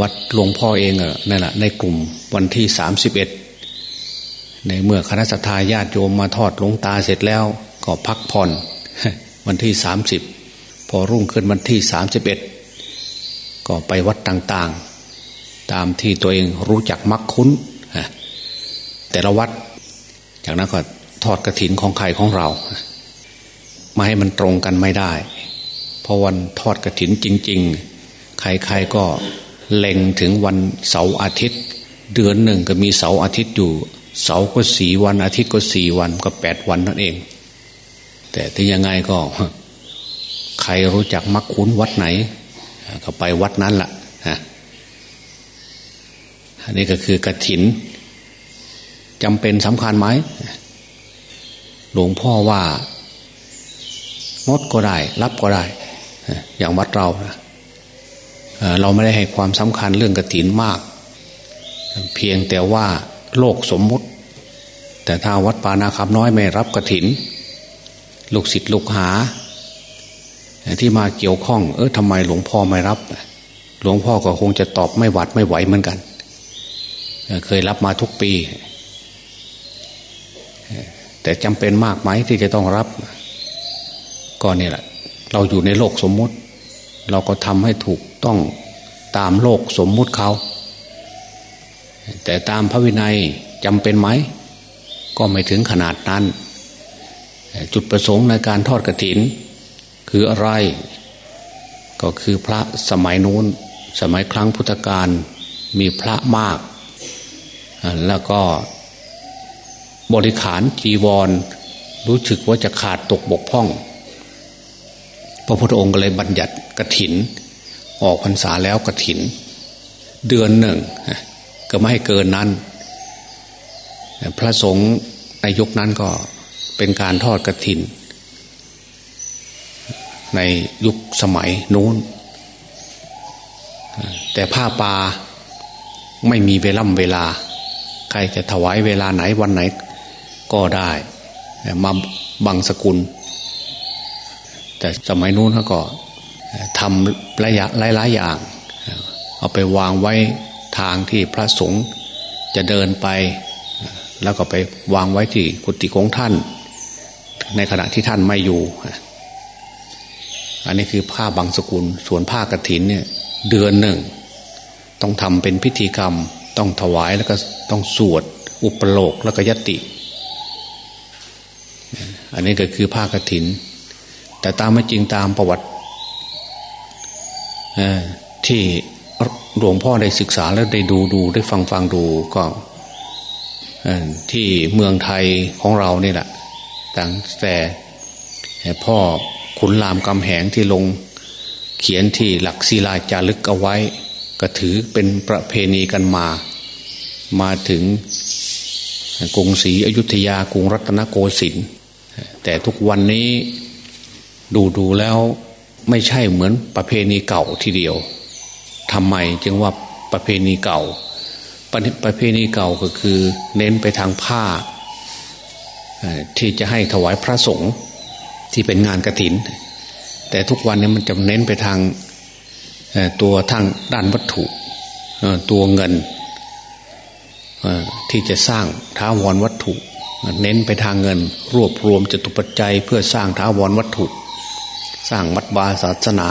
วัดหลวงพ่อเองอะนั่นแหละในกลุ่มวันที่สามสิบเอ็ดในเมื่อคณะสัตยาญาติโยมมาทอดหลวงตาเสร็จแล้ว ก็พักผ่อน วันที่สามสิบพอรุ่งขึ้นวันที่สามสิบเอ็ดก็ไปวัดต่างๆ ตามที่ตัวเองรู้จักมักคุ้น แต่ละวัด จากนั้นก็ทอดกระถินของใครของเราไมาให้มันตรงกันไม่ได้ เพราะวันทอดกระถินจริง ๆ ใครๆก็ เล็งถึงวันเสาร์อาทิตย์ เดือนหนึ่งก็มีเสาร์อาทิตย์อยู่ เสาร์ก็สี่วันอาทิตย์ก็สี่วันก็แปดวันนั่นเอง แต่ที่ยังไงก็ ใครรู้จักมักคุ้นวัดไหน ก็ไปวัดนั้นละ่ะอันนี้ก็คือกระถินจำเป็นสำคัญไหมหลวงพ่อว่างดก็ได้ รับก็ได้ อย่างวัดเรานะ เราไม่ได้ให้ความสำคัญเรื่องกระถินมาก เพียงแต่ว่าโลกสมมุติ แต่ถ้าวัดปานาคำน้อยไม่รับกระถิน ลูกศิษย์ลูกหา ที่มาเกี่ยวข้อง เออทำไมหลวงพ่อไม่รับ หลวงพ่อก็คงจะตอบไม่หวัดไม่ไหวเหมือนกัน เคยรับมาทุกปี แต่จำเป็นมากไหมที่จะต้องรับ ก็เนี่ยแหละ เราอยู่ในโลกสมมติ เราก็ทำให้ถูกต้องตามโลกสมมุติเขา แต่ตามพระวินัยจำเป็นไหม ก็ไม่ถึงขนาดนั้น จุดประสงค์ในการทอดกระถิน คืออะไร ก็คือพระสมัยนู้น สมัยครั้งพุทธกาลมีพระมาก แล้วก็บริขารจีวร รู้สึกว่าจะขาดตกบกพร่อง ระพุทธองค์ก็เลยบัญญัติกระถิน ออกพรรษาแล้วกระถิน เดือนหนึ่งก็ไม่ให้เกินนั้น พระสงฆ์ในยุคนั้นก็เป็นการทอดกระถิน ในยุคสมัยนู้น แต่ผ้าปาไม่มีเวล่ำเวลา ใครจะถวายเวลาไหนวันไหนก็ได้มาบังสกุล แต่สมัยนู้นเขาก็ทำหลายหลายอย่าง เอาไปวางไว้ทางที่พระสงฆ์จะเดินไป แล้วก็ไปวางไว้ที่กุฏิของท่าน ในขณะที่ท่านไม่อยู่ อันนี้คือผ้าบางสกุลส่วนผ้ากรถินเนี่ยเดือนหนึ่ง ต้องทำเป็นพิธีกรรม ต้องถวายแล้วก็ต้องสวด อุปโลกแล้วก็ยติ อันนี้ก็คือผ้ากรถิน แต่ตามไม่จริงตามประวัติที่หลวงพ่อได้ศึกษาแล้วได้ดูดูได้ฟังฟังดูก็ที่เมืองไทยของเรานี่แหละตั้งแต่พ่อขุนรามกำแหงที่ลงเขียนที่หลักศิลาจารึกเอาไว้ ก็ถือเป็นประเพณีกันมา มาถึงกรุงศรีอยุธยากรุงรัตนโกสินทร์แต่ทุกวันนี้ ดูดูแล้วไม่ใช่เหมือนประเพณีเก่าทีเดียวทำไมจึงว่าประเพณีเก่าประเพณีเก่าก็คือ เน้นไปทางผ้า ที่จะให้ถวายพระสงฆ์ที่เป็นงานกระถิน แต่ทุกวันนี้มันจะเน้นไปทางตัวทางด้านวัตถุตัวเงินที่จะสร้างท้าวรวัตถุ เน้นไปทางเงิน รวบรวมจตุปัจจัยเพื่อสร้างท้าวรวัตถุ สร้างวัดวาศาสนา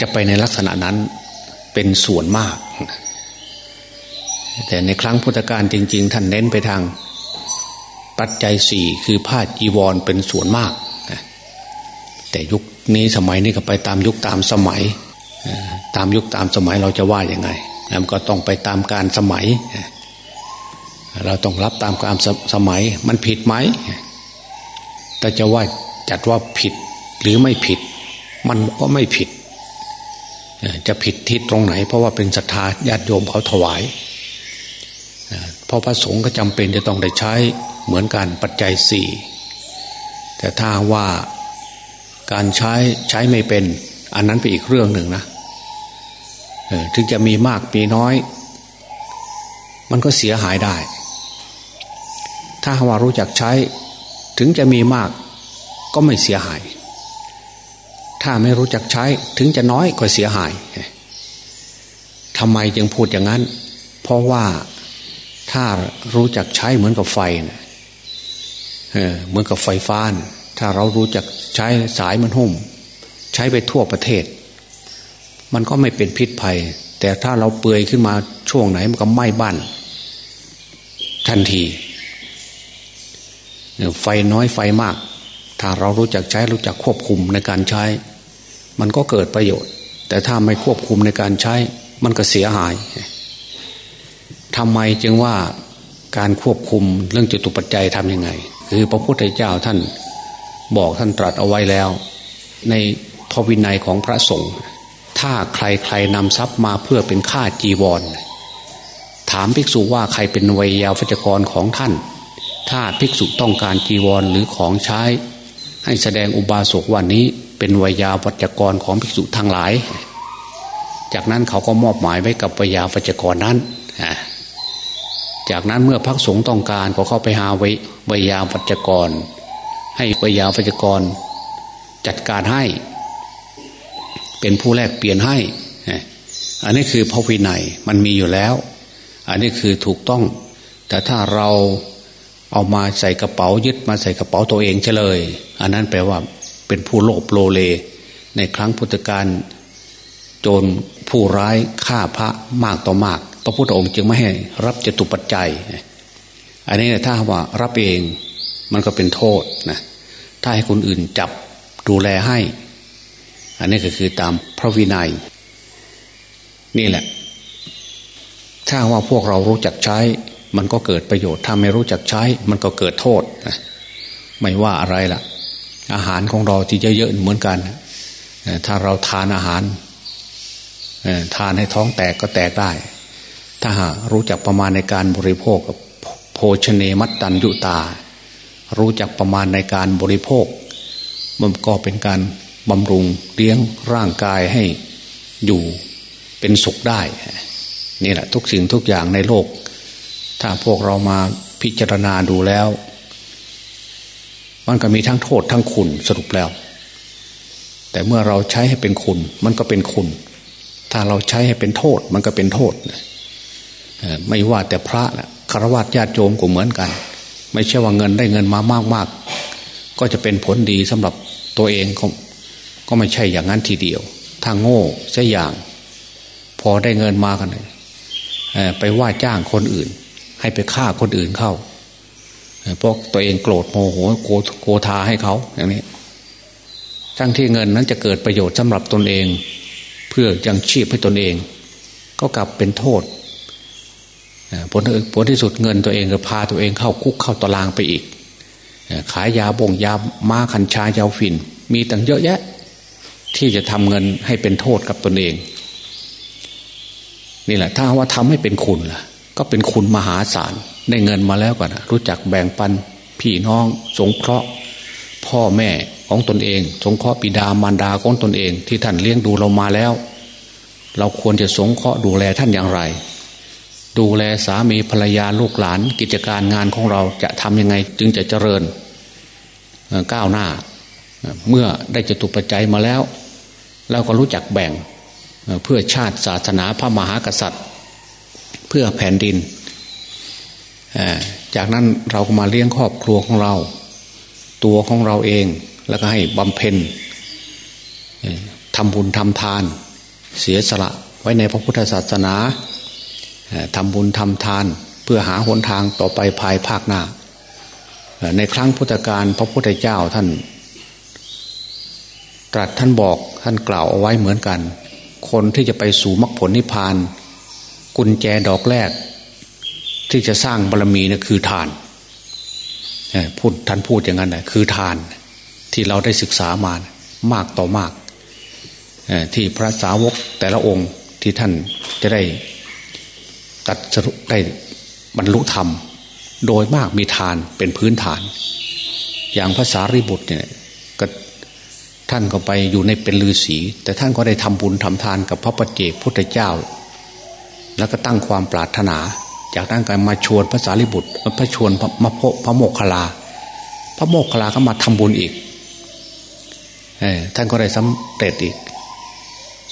จะไปในลักษณะนั้นเป็นส่วนมาก แต่ในครั้งพุทธกาลจริง ๆ ท่านเน้นไปทาง ปัจจัยสี่คือผ้าจีวรเป็นส่วนมาก แต่ยุคนี้สมัยนี้ก็ไปตามยุคตามสมัย ตามยุคตามสมัยเราจะว่าอย่างไงแล้วก็ต้องไปตามการสมัย เราต้องรับตามการสมัยมันผิดไหมแต่จะว่าจัดว่าผิด หรือไม่ผิด มันก็ไม่ผิด จะผิดที่ตรงไหน เพราะว่าเป็นศรัทธาญาติโยมเขาถวายเพราะพระสงฆ์ก็จำเป็นจะต้องได้ใช้เหมือนกันปัจจัยสี่แต่ถ้าว่าการใช้ใช้ไม่เป็น อันนั้นเป็นอีกเรื่องหนึ่งนะถึงจะมีมากมีน้อย มันก็เสียหายได้ ถ้าว่ารู้จักใช้ ถึงจะมีมากก็ไม่เสียหาย ถ้าไม่รู้จักใช้ถึงจะน้อยก็เสียหายทำไมจึงพูดอย่างนั้น เพราะว่าถ้ารู้จักใช้เหมือนกับไฟนะเหมือนกับไฟฟ้านะถ้าเรารู้จักใช้สายมันหุ่มใช้ไปทั่วประเทศ มันก็ไม่เป็นพิษภัย แต่ถ้าเราเปื่อยขึ้นมาช่วงไหนมันก็ไหม้บ้านทันที ไฟน้อยไฟมาก ถ้าเรารู้จักใช้รู้จักควบคุมในการใช้ มันก็เกิดประโยชน์ แต่ถ้าไม่ควบคุมในการใช้ มันก็เสียหายทำไมจึงว่าการควบคุมเรื่องจตุปัจจัยทำยังไง คือพระพุทธเจ้าท่านบอกท่านตรัสเอาไว้แล้ว ในพระวินัยของพระสงฆ์ถ้าใครใครนำทรัพย์มาเพื่อเป็นค่าจีวร ถามภิกษุว่าใครเป็นวัยยาวัจกรของท่าน ถ้าภิกษุต้องการจีวรหรือของใช้ ให้แสดงอุบาสกวันนี้เป็นวัยาวัจกรของภิกษุทั้งหลาย จากนั้นเขาก็มอบหมายไว้กับวัยาวัจกรนั้น จากนั้นเมื่อพักสงฆ์ต้องการก็เข้าไปหาไวิวยาวัจกร ให้วิยาวัจกร จัดการให้ เป็นผู้แลกเปลี่ยนให้ อันนี้คือพระวินัยมันมีอยู่แล้ว อันนี้คือถูกต้อง แต่ถ้าเรา เอามาใส่กระเป๋ายึดมาใส่กระเป๋าตัวเองเฉลย อันนั้นแปลว่าเป็นผู้โลภโลเล ในครั้งพุทธกาลโจรผู้ร้ายฆ่าพระมากต่อมาก พระพุทธองค์จึงไม่ให้รับจตุปัจจัย อันนี้ถ้าว่ารับเองมันก็เป็นโทษนะถ้าให้คนอื่นจับดูแลให้ อันนี้ก็คือตามพระวินัย นี่แหละ ถ้าว่าพวกเรารู้จักใช้ มันก็เกิดประโยชน์ ถ้าไม่รู้จักใช้ มันก็เกิดโทษ ไม่ว่าอะไรล่ะ อาหารของเราที่เยอะๆเหมือนกัน ถ้าเราทานอาหารทานให้ท้องแตกก็แตกได้ ถ้าหารู้จักประมาณในการบริโภคโภชเนมัตตัญยุตา รู้จักประมาณในการบริโภค มันก็เป็นการบำรุงเลี้ยงร่างกายให้อยู่เป็นสุขได้ นี่แหละทุกสิ่งทุกอย่างในโลก ถ้าพวกเรามาพิจารณาดูแล้ว มันก็มีทั้งโทษทั้งคุณสรุปแล้ว แต่เมื่อเราใช้ให้เป็นคุณ มันก็เป็นคุณ ถ้าเราใช้ให้เป็นโทษ มันก็เป็นโทษไม่ว่าแต่พระนะคารวะญาติโยมก็เหมือนกัน ไม่ใช่ว่าเงินได้เงินมามากมากก็จะเป็นผลดีสำหรับตัวเองก็ก็ไม่ใช่อย่างนั้นทีเดียว ถ้าโง่ใช่อย่าง พอได้เงินมากันไปว่าจ้างคนอื่น ให้ไปฆ่าคนอื่นเข้าเพราะตัวเองโกรธโมโหโกโกธาให้เขาอย่างนี้ ทั้งที่เงินนั้นจะเกิดประโยชน์สำหรับตนเอง เพื่อยังชีพให้ตนเอง ก็กลับเป็นโทษผลผลที่สุดเงินตัวเองก็พาตัวเองเข้าคุกเข้าตารางไปอีก ขายยาบ่งยาม้าคันชายาฝิ่น มีตั้งเยอะแยะ ที่จะทำเงินให้เป็นโทษกับตนเอง นี่แหละ ถ้าว่าทำให้เป็นคุณล่ะ ก็เป็นคุณมหาศาลได้เงินมาแล้วก่อนรู้จักแบ่งปันพี่น้อง สงเคราะห์ พ่อแม่ของตนเอง สงเคราะห์ปิดามารดาของตนเอง ที่ท่านเลี้ยงดูเรามาแล้ว เราควรจะสงเคราะห์ดูแลท่านอย่างไร ดูแลสามีภรรยาลูกหลาน กิจการงานของเราจะทำยังไงจึงจะเจริญก้าวหน้า เมื่อได้จตุปัจจัยมาแล้ว เราก็รู้จักแบ่งเพื่อชาติศาสนาพระมหากษัตริย์ เพื่อแผ่นดิน จากนั้นเราก็มาเลี้ยงครอบครัวของเรา ตัวของเราเองแล้วก็ให้บำเพ็ญทำบุญทำทาน เสียสละไว้ในพระพุทธศาสนาทำบุญทำทานเพื่อหาหนทางต่อไปภายภาคหน้า ในครั้งพุทธกาลพระพุทธเจ้าท่าน ตรัสท่านบอกท่านกล่าวเอาไว้เหมือนกัน คนที่จะไปสู่มรรคผลนิพพาน กุญแจดอกแรก ที่จะสร้างบารมีนะคือทานพูดท่านพูดอย่างนั้นนะคือทานที่เราได้ศึกษามามากต่อมาก ที่พระสาวกแต่ละองค์ที่ท่านจะได้ตัดสรุปได้บรรลุธรรม โดยมากมีทานเป็นพื้นฐาน อย่างภาษาริบุตรเนี่ยก็ท่านก็ไปอยู่ในเป็นฤาษีแต่ท่านก็ได้ทำบุญทำทานกับพระปฏิเจกพุทธเจ้า แล้วก็ตั้งความปรารถนา จากนั้นก็มาชวนภาษาริบุตรพระชวนมาพพระโมกขลา พระโมกขลาก็มาทำบุญอีกท่านก็ได้สำเร็จอีก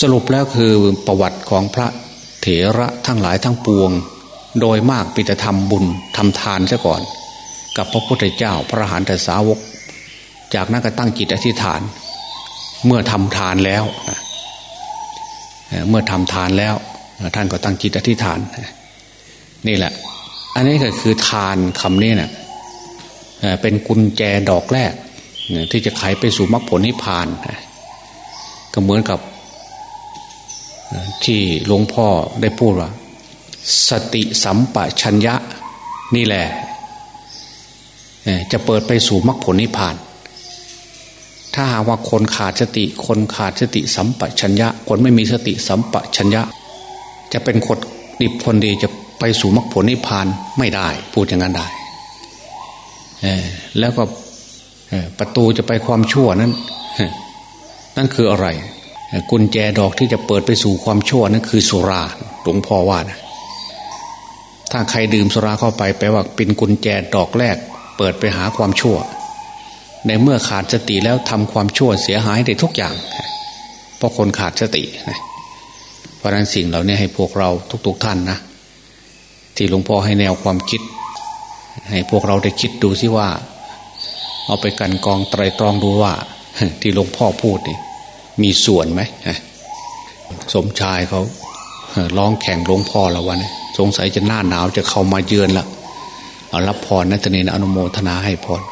สรุปแล้วคือประวัติของพระเถระทั้งหลายทั้งปวง โดยมากปิจะทำบุญทำทานซะก่อน กับพระพุทธเจ้าพระหันตสาวก จากนั้นก็ตั้งจิตอธิษฐาน เมื่อทำทานแล้ว เมื่อทำทานแล้ว ท่านก็ตั้งจิตอธิษฐาน นี่แหละ อันนี้ก็คือทานคำนี้เนะ่ะเป็นกุญแจดอกแรกที่จะไขไปสู่มรรคผลนิพพานก็เหมือนกับที่หลวงพ่อได้พูดว่า สติสัมปชัญญะ นี่แหละ จะเปิดไปสู่มรรคผลนิพพาน ถ้าหากว่าคนขาดสติ คนขาดสติสัมปชัญญะ คนไม่มีสติสัมปชัญญะ จะเป็นคนดิบคนดีจะไปสู่มรรคผลนิพพานไม่ได้ พูดอย่างนั้นได้แล้วก็ประตูจะไปความชั่วนั้นนั่นคืออะไร กุญแจดอกที่จะเปิดไปสู่ความชั่วนั่นคือสุราหลวงพ่อว่านะถ้าใครดื่มสุราเข้าไปแปลว่าเป็นกุญแจดอกแรก เปิดไปหาความชั่ว ในเมื่อขาดสติแล้วทำความชั่วเสียหายได้ทุกอย่างเพราะคนขาดสติ เพราะนั้นสิ่งเหล่านี้ให้พวกเราทุก ๆท่านนะที่หลวงพ่อให้แนวความคิด ให้พวกเราได้คิดดูสิว่า เอาไปกันกองไตรตรองดูว่า ที่หลวงพ่อพูดนี่มีส่วนไหมสมชายเขาร้องแข่งหลวงพ่อละวันสงสัยจะหน้าหนาวจะเข้ามาเยือนละเอารับพรนัตเนนอนุโมทนาให้พร